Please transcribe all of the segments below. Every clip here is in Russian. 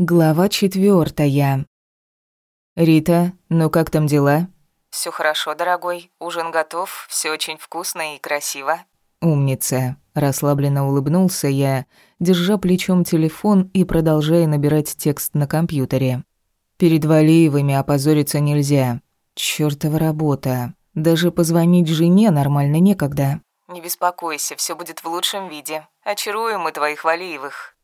Глава четвертая. «Рита, ну как там дела?» Все хорошо, дорогой. Ужин готов, все очень вкусно и красиво». «Умница». Расслабленно улыбнулся я, держа плечом телефон и продолжая набирать текст на компьютере. «Перед Валиевыми опозориться нельзя. Чёртова работа. Даже позвонить жене нормально некогда». «Не беспокойся, все будет в лучшем виде. Очаруем мы твоих Валиевых».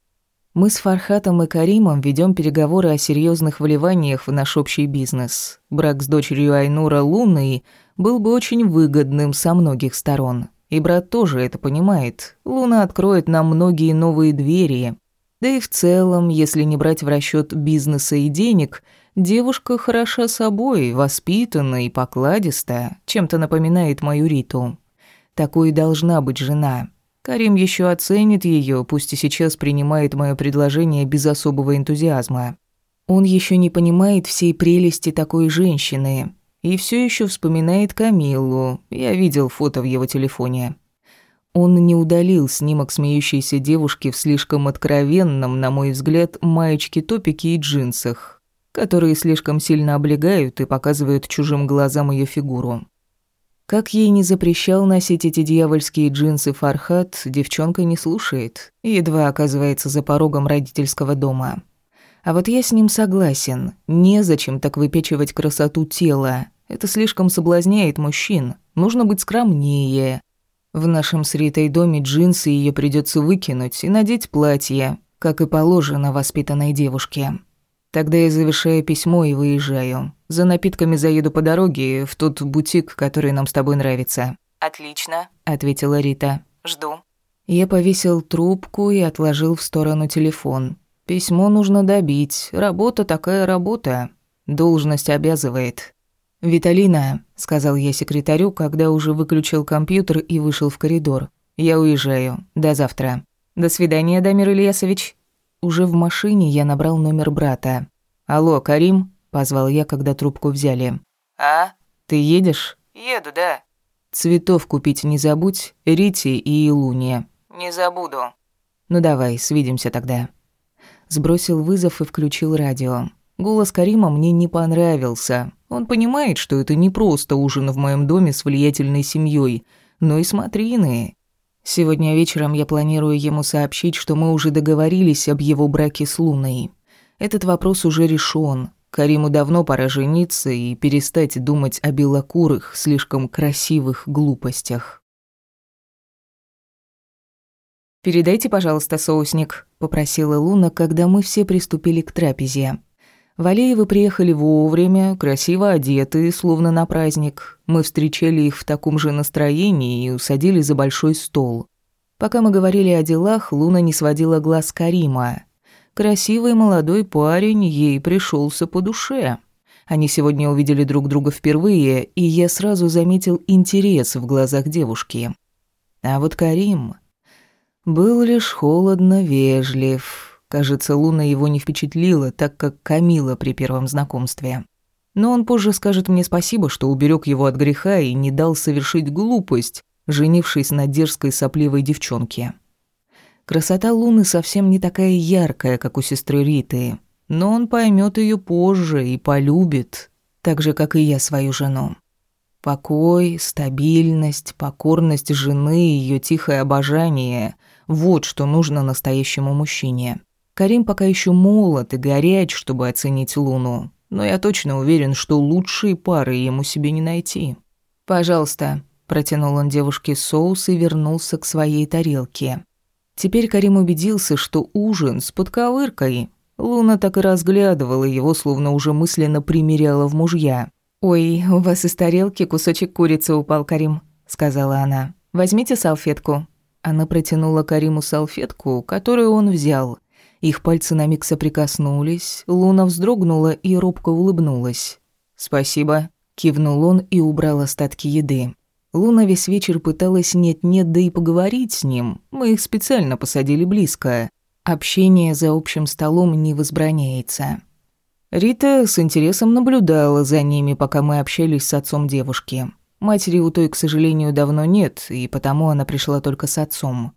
Мы с Фархатом и Каримом ведем переговоры о серьезных вливаниях в наш общий бизнес. Брак с дочерью Айнура Луной был бы очень выгодным со многих сторон. И брат тоже это понимает. Луна откроет нам многие новые двери. Да и в целом, если не брать в расчет бизнеса и денег, девушка хороша собой, воспитана и покладиста, чем-то напоминает мою Риту. Такой должна быть жена. Карим еще оценит ее, пусть и сейчас принимает мое предложение без особого энтузиазма. Он еще не понимает всей прелести такой женщины и все еще вспоминает Камилу. Я видел фото в его телефоне. Он не удалил снимок смеющейся девушки в слишком откровенном, на мой взгляд, маечке, топике и джинсах, которые слишком сильно облегают и показывают чужим глазам ее фигуру. Как ей не запрещал носить эти дьявольские джинсы Фархат, девчонка не слушает, едва оказывается за порогом родительского дома. А вот я с ним согласен. Незачем так выпечивать красоту тела. Это слишком соблазняет мужчин. Нужно быть скромнее. В нашем с Ритой доме джинсы ее придется выкинуть и надеть платье, как и положено воспитанной девушке. Тогда я завершаю письмо и выезжаю. За напитками заеду по дороге в тот бутик, который нам с тобой нравится». «Отлично», — ответила Рита. «Жду». Я повесил трубку и отложил в сторону телефон. Письмо нужно добить. Работа такая работа. Должность обязывает. «Виталина», — сказал я секретарю, когда уже выключил компьютер и вышел в коридор. «Я уезжаю. До завтра». «До свидания, Дамир Ильясович». Уже в машине я набрал номер брата. «Алло, Карим?» – позвал я, когда трубку взяли. «А? Ты едешь?» «Еду, да». «Цветов купить не забудь, Рите и Луне». «Не забуду». «Ну давай, свидимся тогда». Сбросил вызов и включил радио. Голос Карима мне не понравился. Он понимает, что это не просто ужин в моем доме с влиятельной семьей, но и смотрины. Сегодня вечером я планирую ему сообщить, что мы уже договорились об его браке с Луной. Этот вопрос уже решен. Кариму давно пора жениться и перестать думать о белокурых, слишком красивых глупостях. «Передайте, пожалуйста, соусник», — попросила Луна, когда мы все приступили к трапезе. Валеевы приехали вовремя, красиво одетые, словно на праздник. Мы встречали их в таком же настроении и усадили за большой стол. Пока мы говорили о делах, Луна не сводила глаз Карима. Красивый молодой парень ей пришелся по душе. Они сегодня увидели друг друга впервые, и я сразу заметил интерес в глазах девушки. А вот Карим был лишь холодно вежлив. Кажется, Луна его не впечатлила, так как Камила при первом знакомстве. Но он позже скажет мне спасибо, что уберег его от греха и не дал совершить глупость, женившись на дерзкой сопливой девчонке. Красота Луны совсем не такая яркая, как у сестры Риты, но он поймет ее позже и полюбит, так же, как и я свою жену. Покой, стабильность, покорность жены и ее тихое обожание – вот что нужно настоящему мужчине. Карим пока еще молод и горяч, чтобы оценить Луну, но я точно уверен, что лучшие пары ему себе не найти. «Пожалуйста», – протянул он девушке соус и вернулся к своей тарелке. Теперь Карим убедился, что ужин с подковыркой. Луна так и разглядывала его, словно уже мысленно примеряла в мужья. «Ой, у вас из тарелки кусочек курицы упал, Карим», – сказала она. «Возьмите салфетку». Она протянула Кариму салфетку, которую он взял. Их пальцы на миг соприкоснулись, Луна вздрогнула и робко улыбнулась. «Спасибо», — кивнул он и убрал остатки еды. Луна весь вечер пыталась нет-нет, да и поговорить с ним. Мы их специально посадили близко. Общение за общим столом не возбраняется. Рита с интересом наблюдала за ними, пока мы общались с отцом девушки. Матери у той, к сожалению, давно нет, и потому она пришла только с отцом.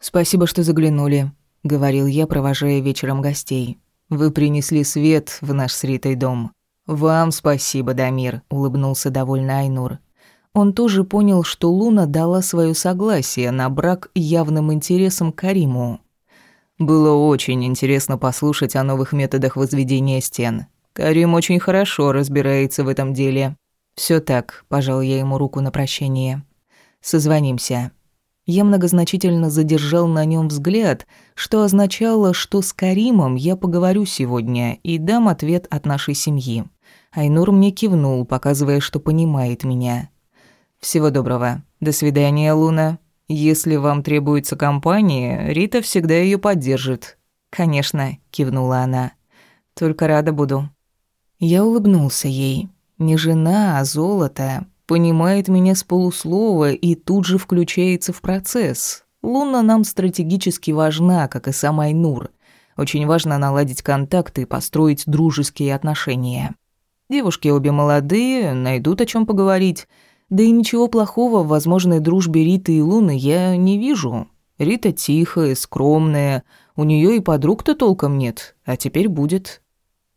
«Спасибо, что заглянули». — говорил я, провожая вечером гостей. «Вы принесли свет в наш с Ритой дом». «Вам спасибо, Дамир», — улыбнулся довольно Айнур. Он тоже понял, что Луна дала свое согласие на брак явным интересом Кариму. Было очень интересно послушать о новых методах возведения стен. Карим очень хорошо разбирается в этом деле. Все так, пожал я ему руку на прощение. Созвонимся. Я многозначительно задержал на нем взгляд, что означало, что с Каримом я поговорю сегодня и дам ответ от нашей семьи. Айнур мне кивнул, показывая, что понимает меня. «Всего доброго. До свидания, Луна. Если вам требуется компания, Рита всегда ее поддержит». «Конечно», — кивнула она. «Только рада буду». Я улыбнулся ей. Не жена, а золото. Понимает меня с полуслова и тут же включается в процесс. Луна нам стратегически важна, как и сам Айнур. Очень важно наладить контакты и построить дружеские отношения. Девушки обе молодые, найдут о чем поговорить. Да и ничего плохого в возможной дружбе Риты и Луны я не вижу. Рита тихая, скромная, у нее и подруг-то толком нет, а теперь будет.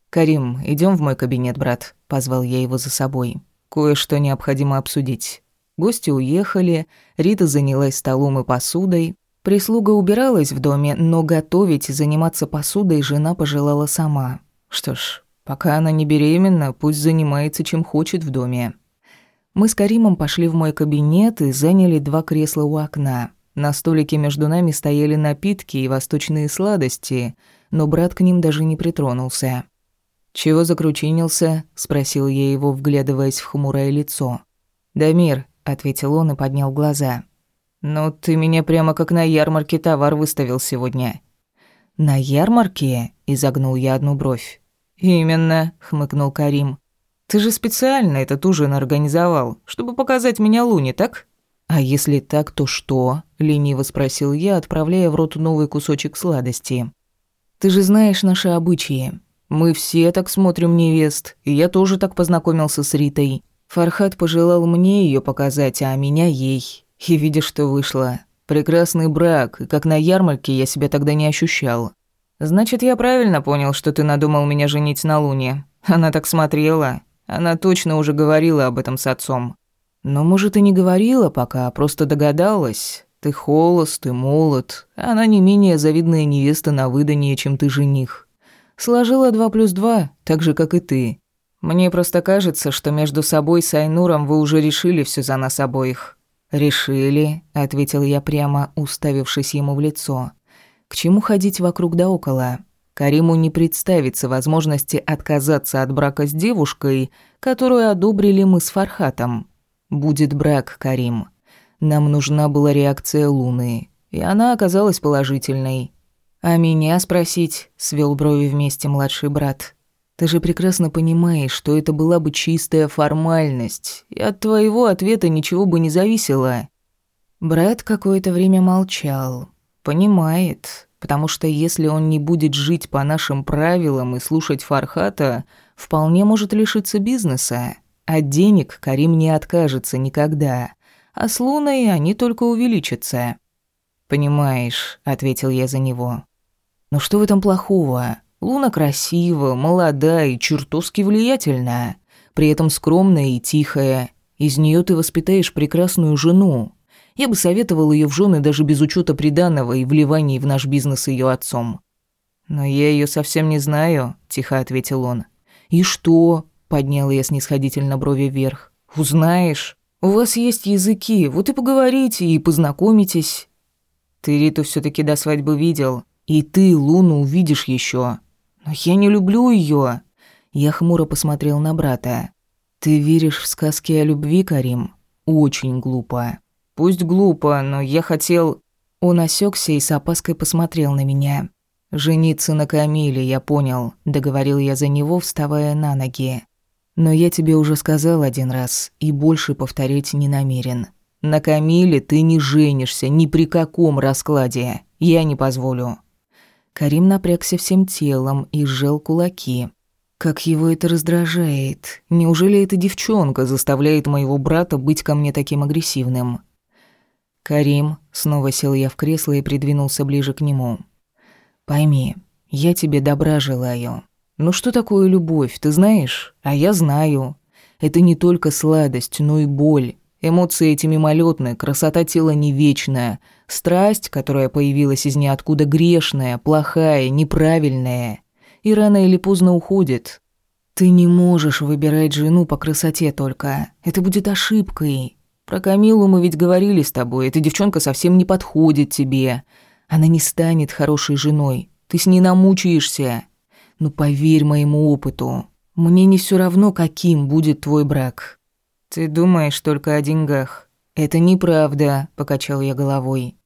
«Карим, идем в мой кабинет, брат», — позвал я его за собой. «Кое-что необходимо обсудить». Гости уехали, Рита занялась столом и посудой. Прислуга убиралась в доме, но готовить и заниматься посудой жена пожелала сама. Что ж, пока она не беременна, пусть занимается чем хочет в доме. Мы с Каримом пошли в мой кабинет и заняли два кресла у окна. На столике между нами стояли напитки и восточные сладости, но брат к ним даже не притронулся. «Чего закручинился?» – спросил я его, вглядываясь в хмурое лицо. «Дамир», – ответил он и поднял глаза. «Ну, ты меня прямо как на ярмарке товар выставил сегодня». «На ярмарке?» – изогнул я одну бровь. «Именно», – хмыкнул Карим. Ты же специально этот ужин организовал, чтобы показать меня Луне, так? А если так, то что? лениво спросил я, отправляя в рот новый кусочек сладости. Ты же знаешь наши обычаи. Мы все так смотрим невест, и я тоже так познакомился с Ритой. Фархат пожелал мне ее показать, а меня ей. И видишь, что вышло. Прекрасный брак, и как на ярмарке я себя тогда не ощущал. Значит, я правильно понял, что ты надумал меня женить на Луне. Она так смотрела. Она точно уже говорила об этом с отцом. Но, может, и не говорила пока, а просто догадалась. Ты холост, ты молод. Она не менее завидная невеста на выданье, чем ты жених. Сложила два плюс два, так же, как и ты. Мне просто кажется, что между собой с Айнуром вы уже решили все за нас обоих». «Решили», — ответил я прямо, уставившись ему в лицо. «К чему ходить вокруг да около? Кариму не представится возможности отказаться от брака с девушкой, которую одобрили мы с Фархатом. Будет брак, Карим. Нам нужна была реакция Луны, и она оказалась положительной. А меня спросить, свел брови вместе младший брат. Ты же прекрасно понимаешь, что это была бы чистая формальность, и от твоего ответа ничего бы не зависело. Брат какое-то время молчал. Понимает, потому что если он не будет жить по нашим правилам и слушать Фархата, вполне может лишиться бизнеса. От денег Карим не откажется никогда, а с Луной они только увеличатся. «Понимаешь», — ответил я за него. «Но что в этом плохого? Луна красива, молода и чертовски влиятельная, при этом скромная и тихая. Из нее ты воспитаешь прекрасную жену, я бы советовал ее в жены даже без учета приданого и вливаний в наш бизнес ее отцом. «Но я ее совсем не знаю», — тихо ответил он. «И что?» — поднял я снисходительно брови вверх. «Узнаешь. У вас есть языки, вот и поговорите, и познакомитесь». «Ты Риту все таки до свадьбы видел, и ты Луну увидишь еще. Но я не люблю ее. Я хмуро посмотрел на брата. «Ты веришь в сказки о любви, Карим? Очень глупо». Пусть глупо, но я хотел...» Он осекся и с опаской посмотрел на меня. «Жениться на Камиле, я понял», — договорил я за него, вставая на ноги. «Но я тебе уже сказал один раз, и больше повторить не намерен. На Камиле ты не женишься ни при каком раскладе. Я не позволю». Карим напрягся всем телом и сжал кулаки. Как его это раздражает. Неужели эта девчонка заставляет моего брата быть ко мне таким агрессивным? «Карим», — снова сел я в кресло и придвинулся ближе к нему. Пойми, я тебе добра желаю. Ну что такое любовь, ты знаешь? А я знаю. Это не только сладость, но и боль. Эмоции эти мимолетные, красота тела не вечная. Страсть, которая появилась из ниоткуда, грешная, плохая, неправильная. И рано или поздно уходит. Ты не можешь выбирать жену по красоте только. Это будет ошибкой. Про Камилу мы ведь говорили с тобой. Эта девчонка совсем не подходит тебе. Она не станет хорошей женой. Ты с ней намучаешься. Но поверь моему опыту. Мне не все равно, каким будет твой брак. Ты думаешь только о деньгах. Это неправда, покачал я головой.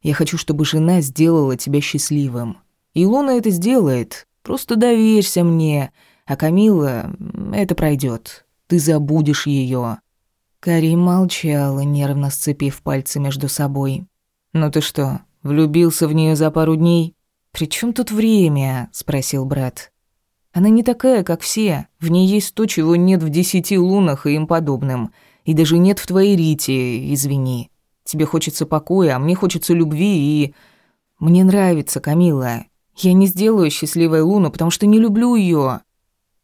Я хочу, чтобы жена сделала тебя счастливым. И Луна это сделает. Просто доверься мне. А Камила, это пройдет. Ты забудешь ее. Карим молчала, нервно сцепив пальцы между собой. «Ну ты что, влюбился в нее за пару дней?» «При чем тут время?» – спросил брат. Она не такая, как все. В ней есть то, чего нет в десяти лунах и им подобным. И даже нет в твоей Рите, извини. Тебе хочется покоя, а мне хочется любви и... Мне нравится Камила. Я не сделаю счастливой Луну, потому что не люблю ее.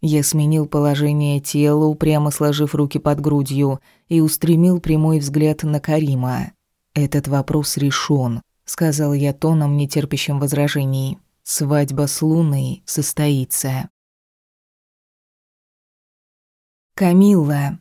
Я сменил положение тела, упрямо сложив руки под грудью, и устремил прямой взгляд на Карима. «Этот вопрос решен», — сказал я тоном, нетерпящим возражений. «Свадьба с Луной состоится». Камилла.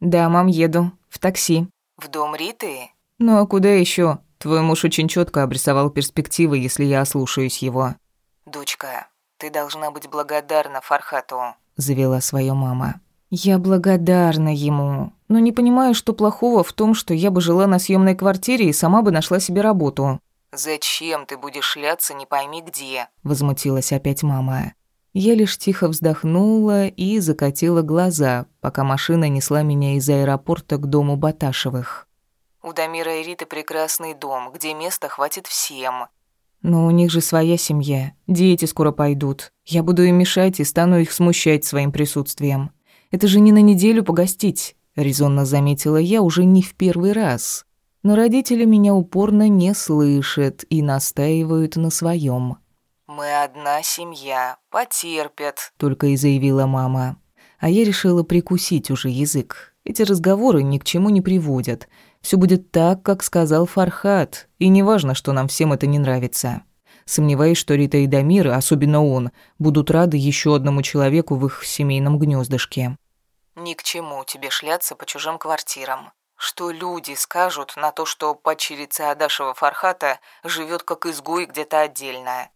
Да, мам, еду. В такси. В дом Риты? Ну а куда еще? Твой муж очень четко обрисовал перспективы, если я ослушаюсь его. Дочка, ты должна быть благодарна Фархату, завела свою мама. Я благодарна ему, но не понимаю, что плохого в том, что я бы жила на съемной квартире и сама бы нашла себе работу. Зачем ты будешь шляться не пойми где? возмутилась опять мама. Я лишь тихо вздохнула и закатила глаза, пока машина несла меня из аэропорта к дому Баташевых. «У Дамира и Риты прекрасный дом, где места хватит всем». «Но у них же своя семья, дети скоро пойдут. Я буду им мешать и стану их смущать своим присутствием. Это же не на неделю погостить», — резонно заметила я уже не в первый раз. Но родители меня упорно не слышат и настаивают на своем. «Мы одна семья, потерпят», — только и заявила мама. А я решила прикусить уже язык. Эти разговоры ни к чему не приводят. Все будет так, как сказал Фархат, и неважно, что нам всем это не нравится. Сомневаюсь, что Рита и Дамир, особенно он, будут рады еще одному человеку в их семейном гнездышке. «Ни к чему тебе шляться по чужим квартирам. Что люди скажут на то, что падчерица Адашева Фархата живет как изгой где-то отдельно?»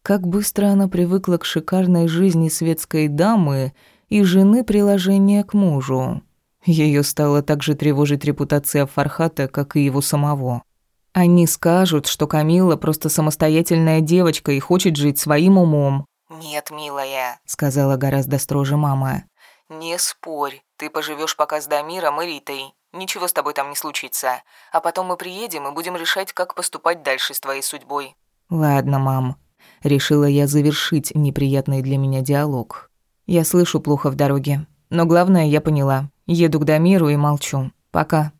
Как быстро она привыкла к шикарной жизни светской дамы и жены приложения к мужу. Ее стало также тревожить репутация Фархата, как и его самого. Они скажут, что Камила просто самостоятельная девочка и хочет жить своим умом. «Нет, милая», — сказала гораздо строже мама. «Не спорь, ты поживешь пока с Дамиром и Ритой. Ничего с тобой там не случится. А потом мы приедем и будем решать, как поступать дальше с твоей судьбой». «Ладно, мам», Решила я завершить неприятный для меня диалог. Я слышу плохо в дороге. Но главное, я поняла. Еду к Дамиру и молчу. Пока.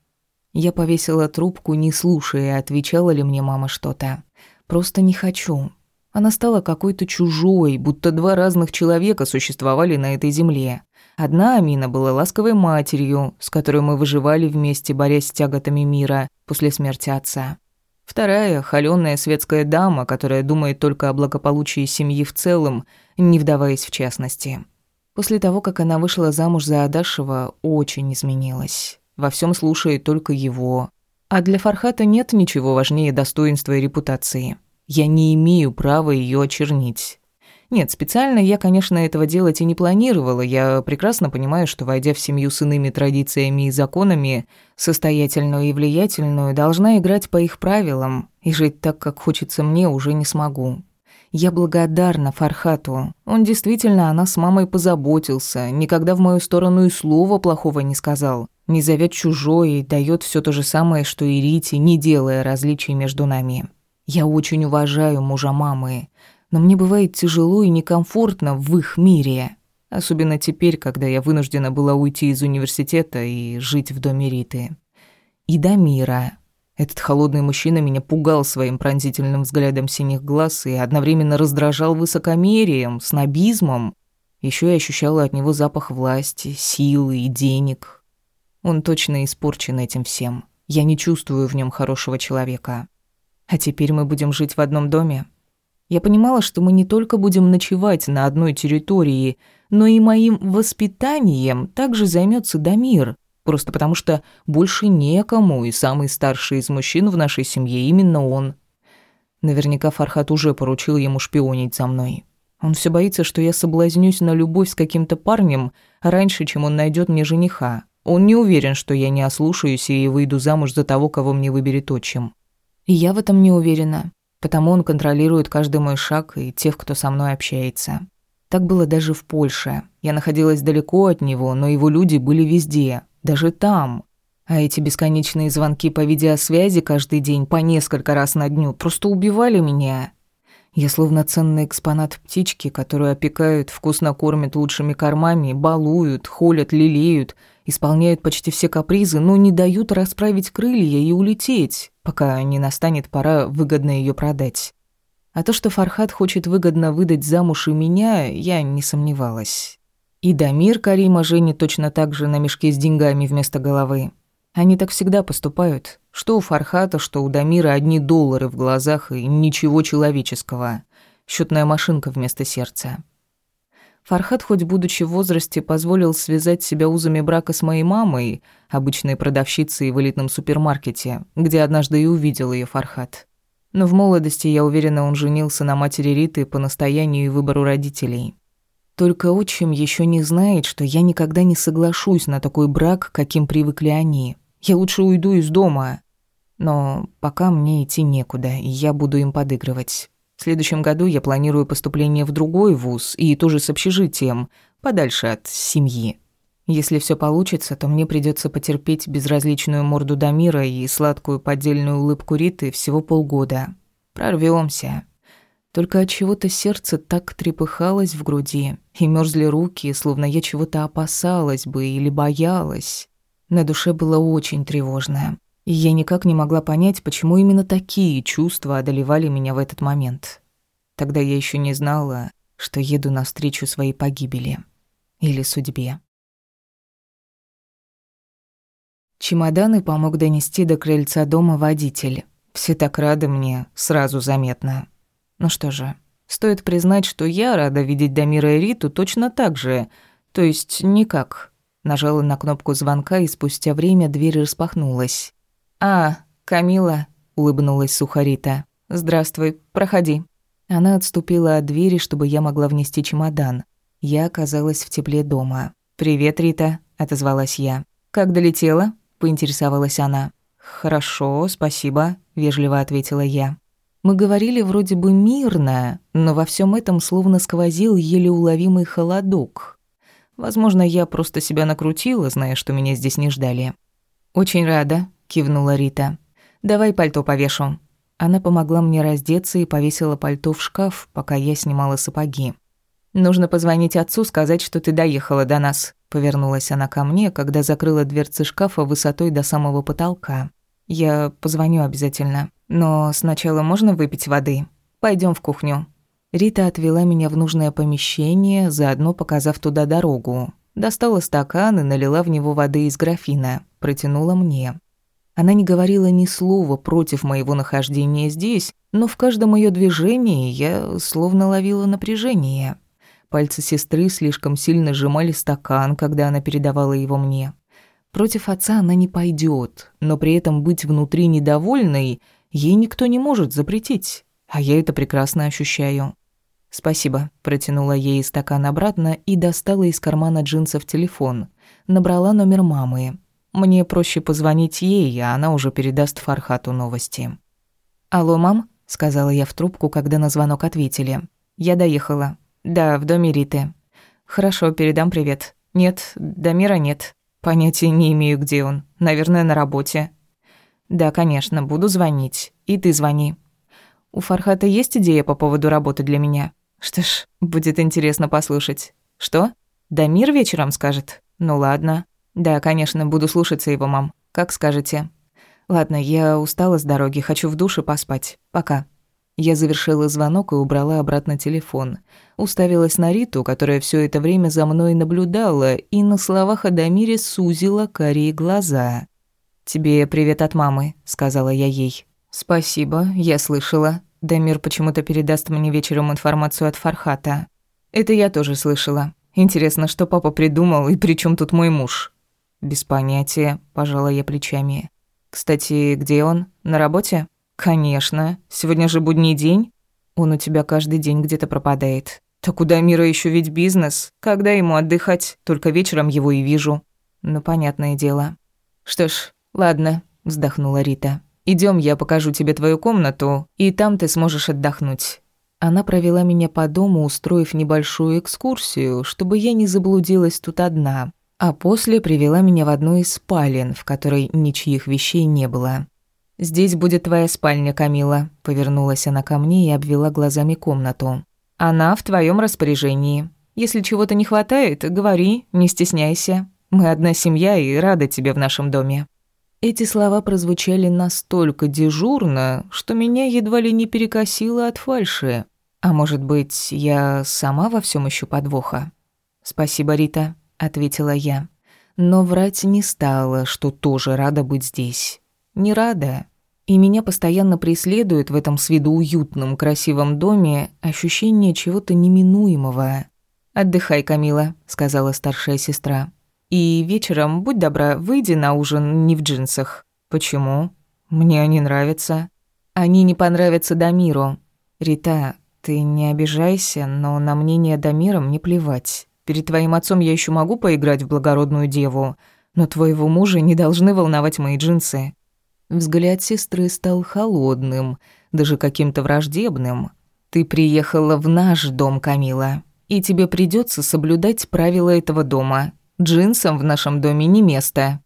Я повесила трубку, не слушая, отвечала ли мне мама что-то. Просто не хочу. Она стала какой-то чужой, будто два разных человека существовали на этой земле. Одна Амина была ласковой матерью, с которой мы выживали вместе, борясь с тяготами мира после смерти отца. Вторая – холёная светская дама, которая думает только о благополучии семьи в целом, не вдаваясь в частности. После того, как она вышла замуж за Адашева, очень изменилась. Во всем слушает только его. А для Фархата нет ничего важнее достоинства и репутации. Я не имею права ее очернить. Нет, специально я, конечно, этого делать и не планировала. Я прекрасно понимаю, что, войдя в семью с иными традициями и законами, состоятельную и влиятельную, должна играть по их правилам, и жить так, как хочется мне, уже не смогу. Я благодарна Фархату. Он действительно о нас с мамой позаботился, никогда в мою сторону и слова плохого не сказал. Не зовет чужой и дает все то же самое, что и Рите, не делая различий между нами. Я очень уважаю мужа мамы, но мне бывает тяжело и некомфортно в их мире. Особенно теперь, когда я вынуждена была уйти из университета и жить в доме Риты. И до мира. Этот холодный мужчина меня пугал своим пронзительным взглядом синих глаз и одновременно раздражал высокомерием, снобизмом. Еще я ощущала от него запах власти, силы и денег. Он точно испорчен этим всем. Я не чувствую в нем хорошего человека. А теперь мы будем жить в одном доме. Я понимала, что мы не только будем ночевать на одной территории, но и моим воспитанием также займется Дамир. Просто потому что больше некому, и самый старший из мужчин в нашей семье именно он. Наверняка Фархат уже поручил ему шпионить за мной. Он все боится, что я соблазнюсь на любовь с каким-то парнем раньше, чем он найдет мне жениха. Он не уверен, что я не ослушаюсь и выйду замуж за того, кого мне выберет отчим. И я в этом не уверена, потому он контролирует каждый мой шаг и тех, кто со мной общается. Так было даже в Польше. Я находилась далеко от него, но его люди были везде, даже там. А эти бесконечные звонки по видеосвязи каждый день по несколько раз на дню просто убивали меня. Я словно ценный экспонат птички, которую опекают, вкусно кормят лучшими кормами, балуют, холят, лелеют, исполняют почти все капризы, но не дают расправить крылья и улететь, пока не настанет пора выгодно ее продать. А то, что Фархат хочет выгодно выдать замуж и меня, я не сомневалась. И Дамир Карима женит точно так же на мешке с деньгами вместо головы. Они так всегда поступают. Что у Фархата, что у Дамира одни доллары в глазах и ничего человеческого. Счетная машинка вместо сердца. Фархат, хоть будучи в возрасте, позволил связать себя узами брака с моей мамой, обычной продавщицей в элитном супермаркете, где однажды и увидел ее Фархат. Но в молодости, я уверена, он женился на матери Риты по настоянию и выбору родителей. Только отчим еще не знает, что я никогда не соглашусь на такой брак, каким привыкли они. Я лучше уйду из дома. Но пока мне идти некуда, и я буду им подыгрывать. В следующем году я планирую поступление в другой вуз, и тоже с общежитием, подальше от семьи. Если все получится, то мне придется потерпеть безразличную морду Дамира и сладкую поддельную улыбку Риты всего полгода. Прорвемся. Только от чего-то сердце так трепыхалось в груди, и мерзли руки, словно я чего-то опасалась бы или боялась. На душе было очень тревожно, и я никак не могла понять, почему именно такие чувства одолевали меня в этот момент. Тогда я еще не знала, что еду навстречу своей погибели или судьбе. Чемоданы помог донести до крыльца дома водитель. Все так рады мне, сразу заметно. Ну что же, стоит признать, что я рада видеть Дамира и Риту точно так же, то есть никак. Нажала на кнопку звонка, и спустя время дверь распахнулась. «А, Камила», — улыбнулась Сухарита. «Здравствуй, проходи». Она отступила от двери, чтобы я могла внести чемодан. Я оказалась в тепле дома. «Привет, Рита», — отозвалась я. «Как долетела?» — поинтересовалась она. «Хорошо, спасибо», — вежливо ответила я. Мы говорили вроде бы мирно, но во всем этом словно сквозил еле уловимый холодок. Возможно, я просто себя накрутила, зная, что меня здесь не ждали. «Очень рада», — кивнула Рита. «Давай пальто повешу». Она помогла мне раздеться и повесила пальто в шкаф, пока я снимала сапоги. «Нужно позвонить отцу, сказать, что ты доехала до нас», — повернулась она ко мне, когда закрыла дверцы шкафа высотой до самого потолка. «Я позвоню обязательно». Но сначала можно выпить воды? Пойдем в кухню». Рита отвела меня в нужное помещение, заодно показав туда дорогу. Достала стакан и налила в него воды из графина, протянула мне. Она не говорила ни слова против моего нахождения здесь, но в каждом ее движении я словно ловила напряжение. Пальцы сестры слишком сильно сжимали стакан, когда она передавала его мне. Против отца она не пойдет, но при этом быть внутри недовольной Ей никто не может запретить, а я это прекрасно ощущаю. «Спасибо», – протянула ей стакан обратно и достала из кармана джинсов телефон. Набрала номер мамы. Мне проще позвонить ей, а она уже передаст Фархату новости. «Алло, мам?» – сказала я в трубку, когда на звонок ответили. «Я доехала. Да, в доме Риты. Хорошо, передам привет. Нет, Дамира нет. Понятия не имею, где он. Наверное, на работе. «Да, конечно, буду звонить. И ты звони». «У Фархата есть идея по поводу работы для меня?» «Что ж, будет интересно послушать». «Что? Дамир вечером скажет?» «Ну ладно». «Да, конечно, буду слушаться его, мам. Как скажете». Ладно, я устала с дороги, хочу в душе поспать. Пока. Я завершила звонок и убрала обратно телефон. Уставилась на Риту, которая все это время за мной наблюдала, и на словах Адамире сузила карие глаза. «Тебе привет от мамы», — сказала я ей. «Спасибо, я слышала. Дамир почему-то передаст мне вечером информацию от Фархата. Это я тоже слышала. Интересно, что папа придумал, и при чем тут мой муж?» «Без понятия», — пожала я плечами. «Кстати, где он? На работе?» «Конечно. Сегодня же будний день. Он у тебя каждый день где-то пропадает. Так у Дамира еще ведь бизнес. Когда ему отдыхать? Только вечером его и вижу». «Ну, понятное дело». «Что ж, ладно», — вздохнула Рита. Идем, я покажу тебе твою комнату, и там ты сможешь отдохнуть». Она провела меня по дому, устроив небольшую экскурсию, чтобы я не заблудилась тут одна, а после привела меня в одну из спален, в которой ничьих вещей не было. «Здесь будет твоя спальня, Камила», — повернулась она ко мне и обвела глазами комнату. «Она в твоем распоряжении. Если чего-то не хватает, говори, не стесняйся. Мы одна семья и рады тебе в нашем доме». Эти слова прозвучали настолько дежурно, что меня едва ли не перекосило от фальши. А может быть, я сама во всем ищу подвоха? «Спасибо, Рита», — ответила я. Но врать не стала, что тоже рада быть здесь не рада. И меня постоянно преследует в этом с виду уютном, красивом доме ощущение чего-то неминуемого. «Отдыхай, Камила», — сказала старшая сестра. «И вечером, будь добра, выйди на ужин не в джинсах». «Почему?» «Мне они нравятся». «Они не понравятся Дамиру». «Рита, ты не обижайся, но на мнение Дамира мне плевать. Перед твоим отцом я еще могу поиграть в благородную деву, но твоего мужа не должны волновать мои джинсы». Взгляд сестры стал холодным, даже каким-то враждебным. «Ты приехала в наш дом, Камила, и тебе придется соблюдать правила этого дома. Джинсам в нашем доме не место».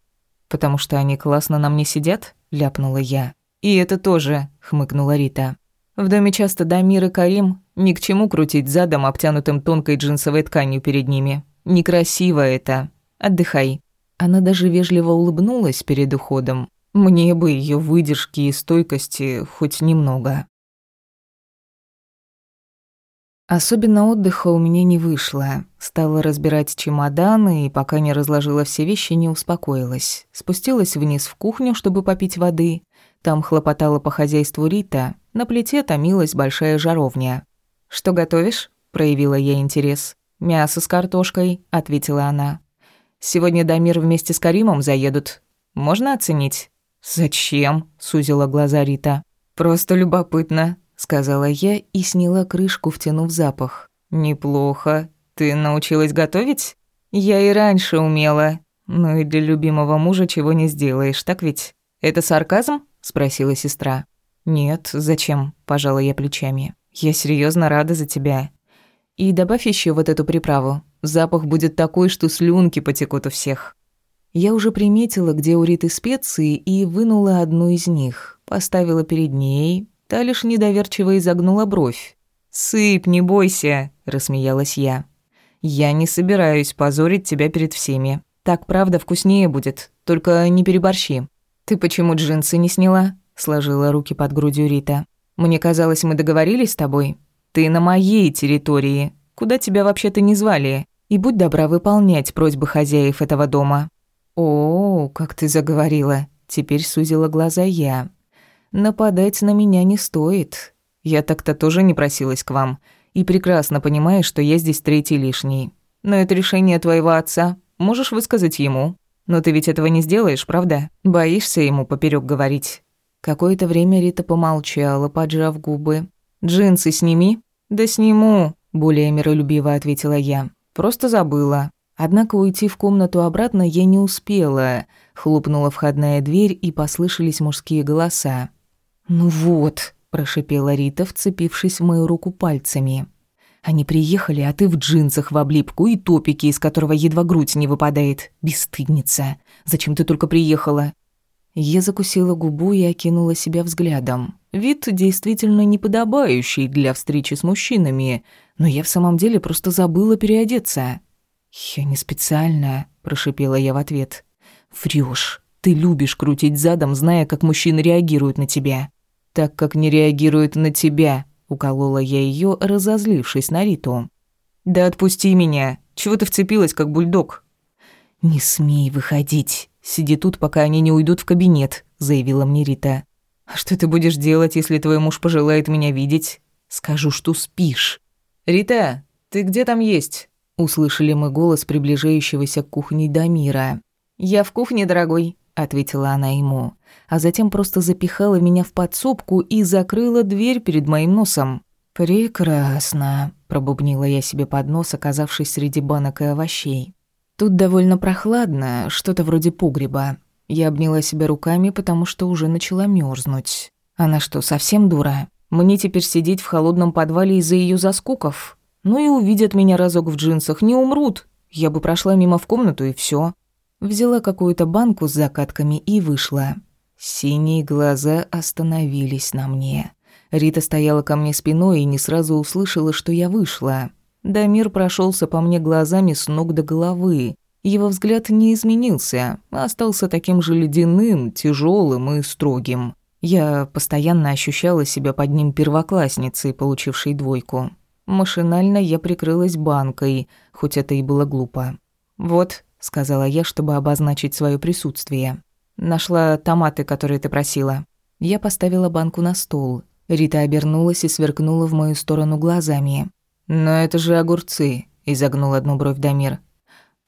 «Потому что они классно на мне сидят?» – ляпнула я. «И это тоже», – хмыкнула Рита. «В доме часто Дамир и Карим ни к чему крутить задом, обтянутым тонкой джинсовой тканью перед ними. Некрасиво это. Отдыхай». Она даже вежливо улыбнулась перед уходом, мне бы ее выдержки и стойкости хоть немного. Особенно отдыха у меня не вышло. Стала разбирать чемоданы, и пока не разложила все вещи, не успокоилась. Спустилась вниз в кухню, чтобы попить воды. Там хлопотала по хозяйству Рита. На плите томилась большая жаровня. «Что готовишь?» – проявила я интерес. «Мясо с картошкой», – ответила она. «Сегодня Дамир вместе с Каримом заедут. Можно оценить?» «Зачем?» — сузила глаза Рита. «Просто любопытно», — сказала я и сняла крышку, втянув запах. «Неплохо. Ты научилась готовить?» «Я и раньше умела. Ну и для любимого мужа чего не сделаешь, так ведь?» «Это сарказм?» — спросила сестра. «Нет, зачем?» — пожала я плечами. «Я серьезно рада за тебя. И добавь еще вот эту приправу. Запах будет такой, что слюнки потекут у всех». Я уже приметила, где у Риты специи, и вынула одну из них. Поставила перед ней, та лишь недоверчиво изогнула бровь. «Сыпь, не бойся», — рассмеялась я. «Я не собираюсь позорить тебя перед всеми. Так, правда, вкуснее будет, только не переборщи». «Ты почему джинсы не сняла?» — сложила руки под грудью Рита. «Мне казалось, мы договорились с тобой. Ты на моей территории, куда тебя вообще-то не звали. И будь добра выполнять просьбы хозяев этого дома». «О, как ты заговорила!» Теперь сузила глаза я. «Нападать на меня не стоит. Я так-то тоже не просилась к вам. И прекрасно понимаю, что я здесь третий лишний. Но это решение твоего отца. Можешь высказать ему. Но ты ведь этого не сделаешь, правда? Боишься ему поперек говорить?» Какое-то время Рита помолчала, поджав губы. «Джинсы сними?» «Да сниму», — более миролюбиво ответила я. «Просто забыла. Однако уйти в комнату обратно я не успела. Хлопнула входная дверь, и послышались мужские голоса. «Ну вот», – прошипела Рита, вцепившись в мою руку пальцами. «Они приехали, а ты в джинсах в облипку и топике, из которого едва грудь не выпадает. Бесстыдница. Зачем ты только приехала?» Я закусила губу и окинула себя взглядом. Вид действительно неподобающий для встречи с мужчинами, но я в самом деле просто забыла переодеться. «Я не специально», — прошипела я в ответ. «Врёшь. Ты любишь крутить задом, зная, как мужчины реагируют на тебя. Так как не реагируют на тебя, уколола я ее, разозлившись на Риту. Да отпусти меня. Чего ты вцепилась, как бульдог? Не смей выходить. Сиди тут, пока они не уйдут в кабинет, заявила мне Рита. А что ты будешь делать, если твой муж пожелает меня видеть? Скажу, что спишь. Рита, ты где там есть? Услышали мы голос приближающегося к кухне Дамира. «Я в кухне, дорогой», — ответила она ему, а затем просто запихала меня в подсобку и закрыла дверь перед моим носом. «Прекрасно», — пробубнила я себе под нос, оказавшись среди банок и овощей. «Тут довольно прохладно, что-то вроде погреба». Я обняла себя руками, потому что уже начала мерзнуть. Она что, совсем дура? Мне теперь сидеть в холодном подвале из-за ее заскоков? Ну и увидят меня разок в джинсах, не умрут. Я бы прошла мимо в комнату и все. Взяла какую-то банку с закатками и вышла. Синие глаза остановились на мне. Рита стояла ко мне спиной и не сразу услышала, что я вышла. Дамир прошелся по мне глазами с ног до головы. Его взгляд не изменился, остался таким же ледяным, тяжелым и строгим. Я постоянно ощущала себя под ним первоклассницей, получившей двойку. Машинально я прикрылась банкой, хоть это и было глупо. «Вот», — сказала я, чтобы обозначить свое присутствие. «Нашла томаты, которые ты просила». Я поставила банку на стол. Рита обернулась и сверкнула в мою сторону глазами. «Но это же огурцы», — изогнул одну бровь Дамир.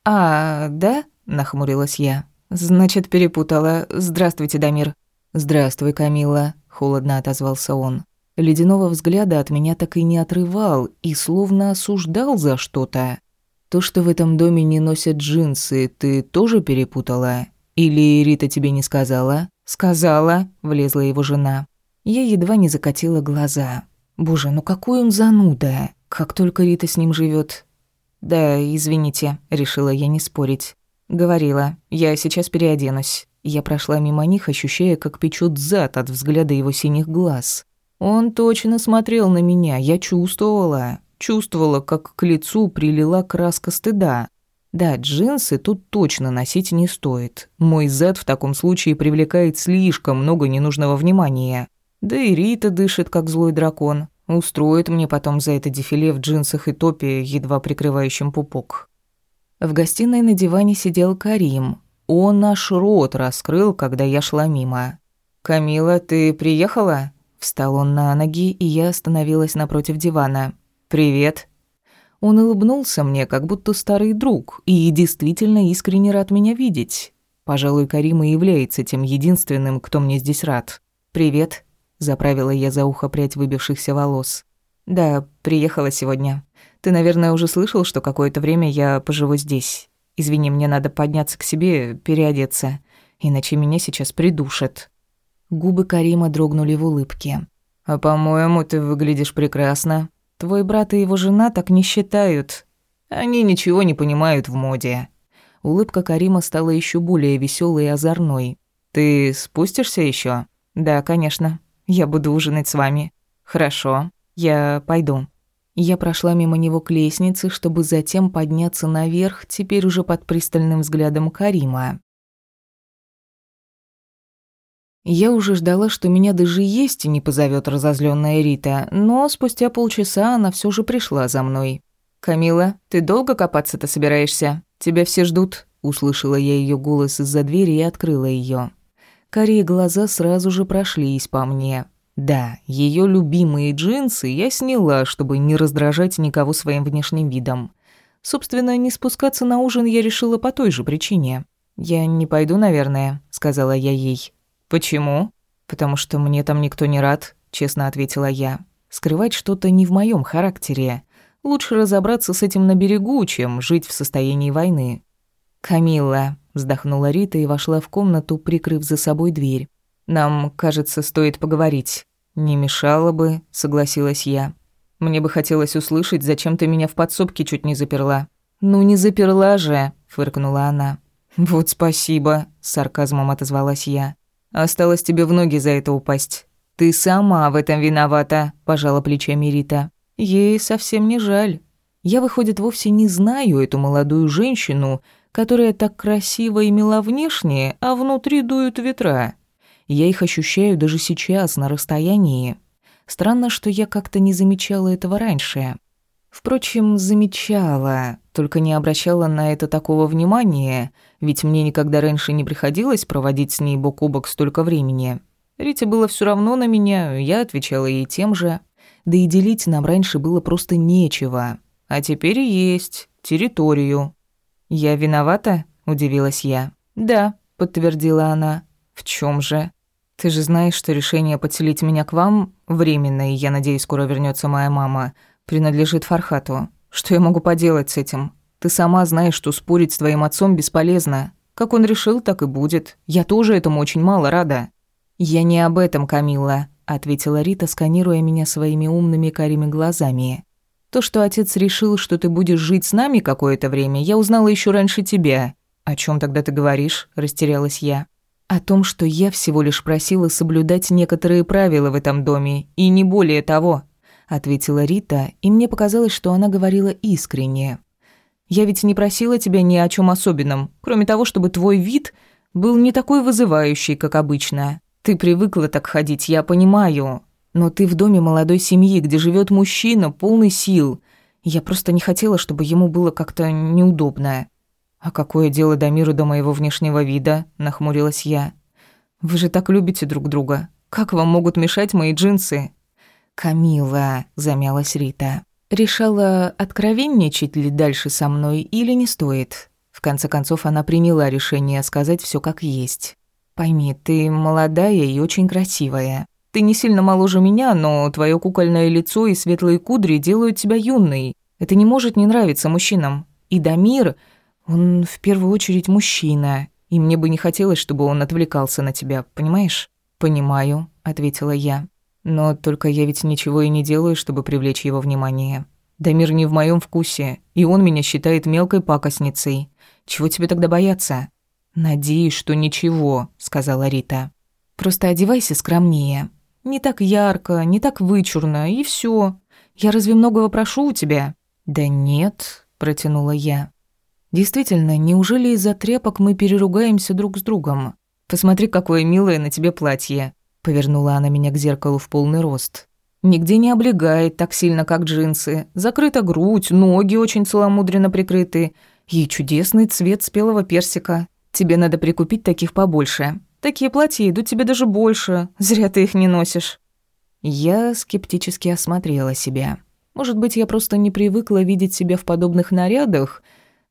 «А, да?» — нахмурилась я. «Значит, перепутала. Здравствуйте, Дамир». «Здравствуй, Камила», — холодно отозвался он. Ледяного взгляда от меня так и не отрывал и словно осуждал за что-то. То, что в этом доме не носят джинсы, ты тоже перепутала? Или Рита тебе не сказала? Сказала, влезла его жена. Я едва не закатила глаза. Боже, ну какой он зануда. Как только Рита с ним живет. Да, извините, решила я не спорить. Говорила, я сейчас переоденусь. Я прошла мимо них, ощущая, как печет зад от взгляда его синих глаз. Он точно смотрел на меня, я чувствовала. Чувствовала, как к лицу прилила краска стыда. Да, джинсы тут точно носить не стоит. Мой зад в таком случае привлекает слишком много ненужного внимания. Да и Рита дышит, как злой дракон. Устроит мне потом за это дефиле в джинсах и топе, едва прикрывающем пупок. В гостиной на диване сидел Карим. Он наш рот раскрыл, когда я шла мимо. «Камила, ты приехала?» Встал он на ноги, и я остановилась напротив дивана. «Привет». Он улыбнулся мне, как будто старый друг, и действительно искренне рад меня видеть. Пожалуй, Карим и является тем единственным, кто мне здесь рад. «Привет», — заправила я за ухо прядь выбившихся волос. «Да, приехала сегодня. Ты, наверное, уже слышал, что какое-то время я поживу здесь. Извини, мне надо подняться к себе, переодеться, иначе меня сейчас придушат». Губы Карима дрогнули в улыбке. «А по-моему, ты выглядишь прекрасно. Твой брат и его жена так не считают. Они ничего не понимают в моде». Улыбка Карима стала еще более веселой и озорной. «Ты спустишься еще? «Да, конечно. Я буду ужинать с вами». «Хорошо. Я пойду». Я прошла мимо него к лестнице, чтобы затем подняться наверх, теперь уже под пристальным взглядом Карима. Я уже ждала, что меня даже есть не позовет разозленная Рита, но спустя полчаса она все же пришла за мной. «Камила, ты долго копаться-то собираешься? Тебя все ждут?» Услышала я ее голос из-за двери и открыла ее. Карие глаза сразу же прошлись по мне. Да, ее любимые джинсы я сняла, чтобы не раздражать никого своим внешним видом. Собственно, не спускаться на ужин я решила по той же причине. «Я не пойду, наверное», — сказала я ей. «Почему?» «Потому что мне там никто не рад», — честно ответила я. «Скрывать что-то не в моем характере. Лучше разобраться с этим на берегу, чем жить в состоянии войны». «Камилла», — вздохнула Рита и вошла в комнату, прикрыв за собой дверь. «Нам, кажется, стоит поговорить». «Не мешало бы», — согласилась я. «Мне бы хотелось услышать, зачем ты меня в подсобке чуть не заперла». «Ну не заперла же», — фыркнула она. «Вот спасибо», — с сарказмом отозвалась я. Осталось тебе в ноги за это упасть. Ты сама в этом виновата, пожала плечами Рита. Ей совсем не жаль. Я, выходит, вовсе не знаю эту молодую женщину, которая так красива и мила внешне, а внутри дуют ветра. Я их ощущаю даже сейчас, на расстоянии. Странно, что я как-то не замечала этого раньше. Впрочем, замечала, только не обращала на это такого внимания, ведь мне никогда раньше не приходилось проводить с ней бок о бок столько времени. Рите было все равно на меня, я отвечала ей тем же. Да и делить нам раньше было просто нечего. А теперь есть территорию. «Я виновата?» – удивилась я. «Да», – подтвердила она. «В чем же?» «Ты же знаешь, что решение подселить меня к вам, временно, и я надеюсь, скоро вернется моя мама, принадлежит Фархату. Что я могу поделать с этим? Ты сама знаешь, что спорить с твоим отцом бесполезно. Как он решил, так и будет. Я тоже этому очень мало рада». «Я не об этом, Камилла», — ответила Рита, сканируя меня своими умными карими глазами. «То, что отец решил, что ты будешь жить с нами какое-то время, я узнала еще раньше тебя». «О чем тогда ты говоришь?» – растерялась я. «О том, что я всего лишь просила соблюдать некоторые правила в этом доме, и не более того», – ответила Рита, и мне показалось, что она говорила искренне. «Я ведь не просила тебя ни о чем особенном, кроме того, чтобы твой вид был не такой вызывающий, как обычно. Ты привыкла так ходить, я понимаю. Но ты в доме молодой семьи, где живет мужчина, полный сил. Я просто не хотела, чтобы ему было как-то неудобно. А какое дело Дамиру до моего внешнего вида? нахмурилась я. Вы же так любите друг друга. Как вам могут мешать мои джинсы? Камила, замялась Рита. Решала, откровенничать ли дальше со мной или не стоит. В конце концов, она приняла решение сказать все как есть. Пойми, ты молодая и очень красивая. Ты не сильно моложе меня, но твое кукольное лицо и светлые кудри делают тебя юной. Это не может не нравиться мужчинам. И Дамир, он в первую очередь мужчина, и мне бы не хотелось, чтобы он отвлекался на тебя, понимаешь? Понимаю, ответила я. Но только я ведь ничего и не делаю, чтобы привлечь его внимание. Дамир не в моем вкусе, и он меня считает мелкой пакостницей. Чего тебе тогда бояться? «Надеюсь, что ничего», — сказала Рита. «Просто одевайся скромнее. Не так ярко, не так вычурно, и все. Я разве многого прошу у тебя?» «Да нет», — протянула я. «Действительно, неужели из-за тряпок мы переругаемся друг с другом? Посмотри, какое милое на тебе платье», — повернула она меня к зеркалу в полный рост. «Нигде не облегает так сильно, как джинсы. Закрыта грудь, ноги очень целомудренно прикрыты. И чудесный цвет спелого персика. Тебе надо прикупить таких побольше. Такие платья идут тебе даже больше. Зря ты их не носишь». Я скептически осмотрела себя. Может быть, я просто не привыкла видеть себя в подобных нарядах,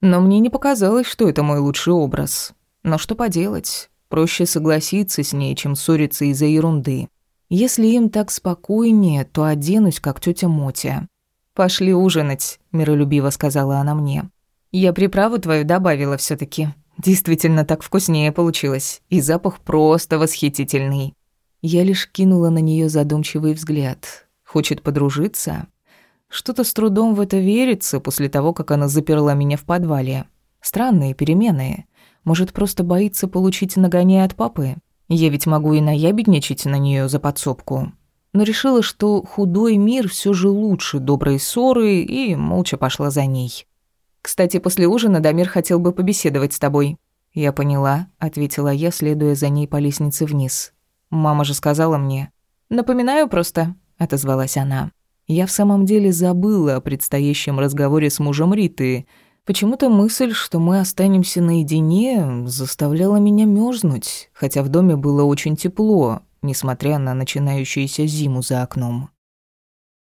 но мне не показалось, что это мой лучший образ. Но что поделать? Проще согласиться с ней, чем ссориться из-за ерунды. Если им так спокойнее, то оденусь, как тетя Мотя. «Пошли ужинать», — миролюбиво сказала она мне. «Я приправу твою добавила все таки Действительно так вкуснее получилось, и запах просто восхитительный. Я лишь кинула на нее задумчивый взгляд. Хочет подружиться? Что-то с трудом в это верится после того, как она заперла меня в подвале. Странные перемены. Может, просто боится получить нагоняя от папы? Я ведь могу и наябедничать на нее за подсобку. Но решила, что худой мир все же лучше доброй ссоры, и молча пошла за ней. Кстати, после ужина Дамир хотел бы побеседовать с тобой». «Я поняла», — ответила я, следуя за ней по лестнице вниз. «Мама же сказала мне». «Напоминаю просто», — отозвалась она. Я в самом деле забыла о предстоящем разговоре с мужем Риты. Почему-то мысль, что мы останемся наедине, заставляла меня мерзнуть, хотя в доме было очень тепло, несмотря на начинающуюся зиму за окном.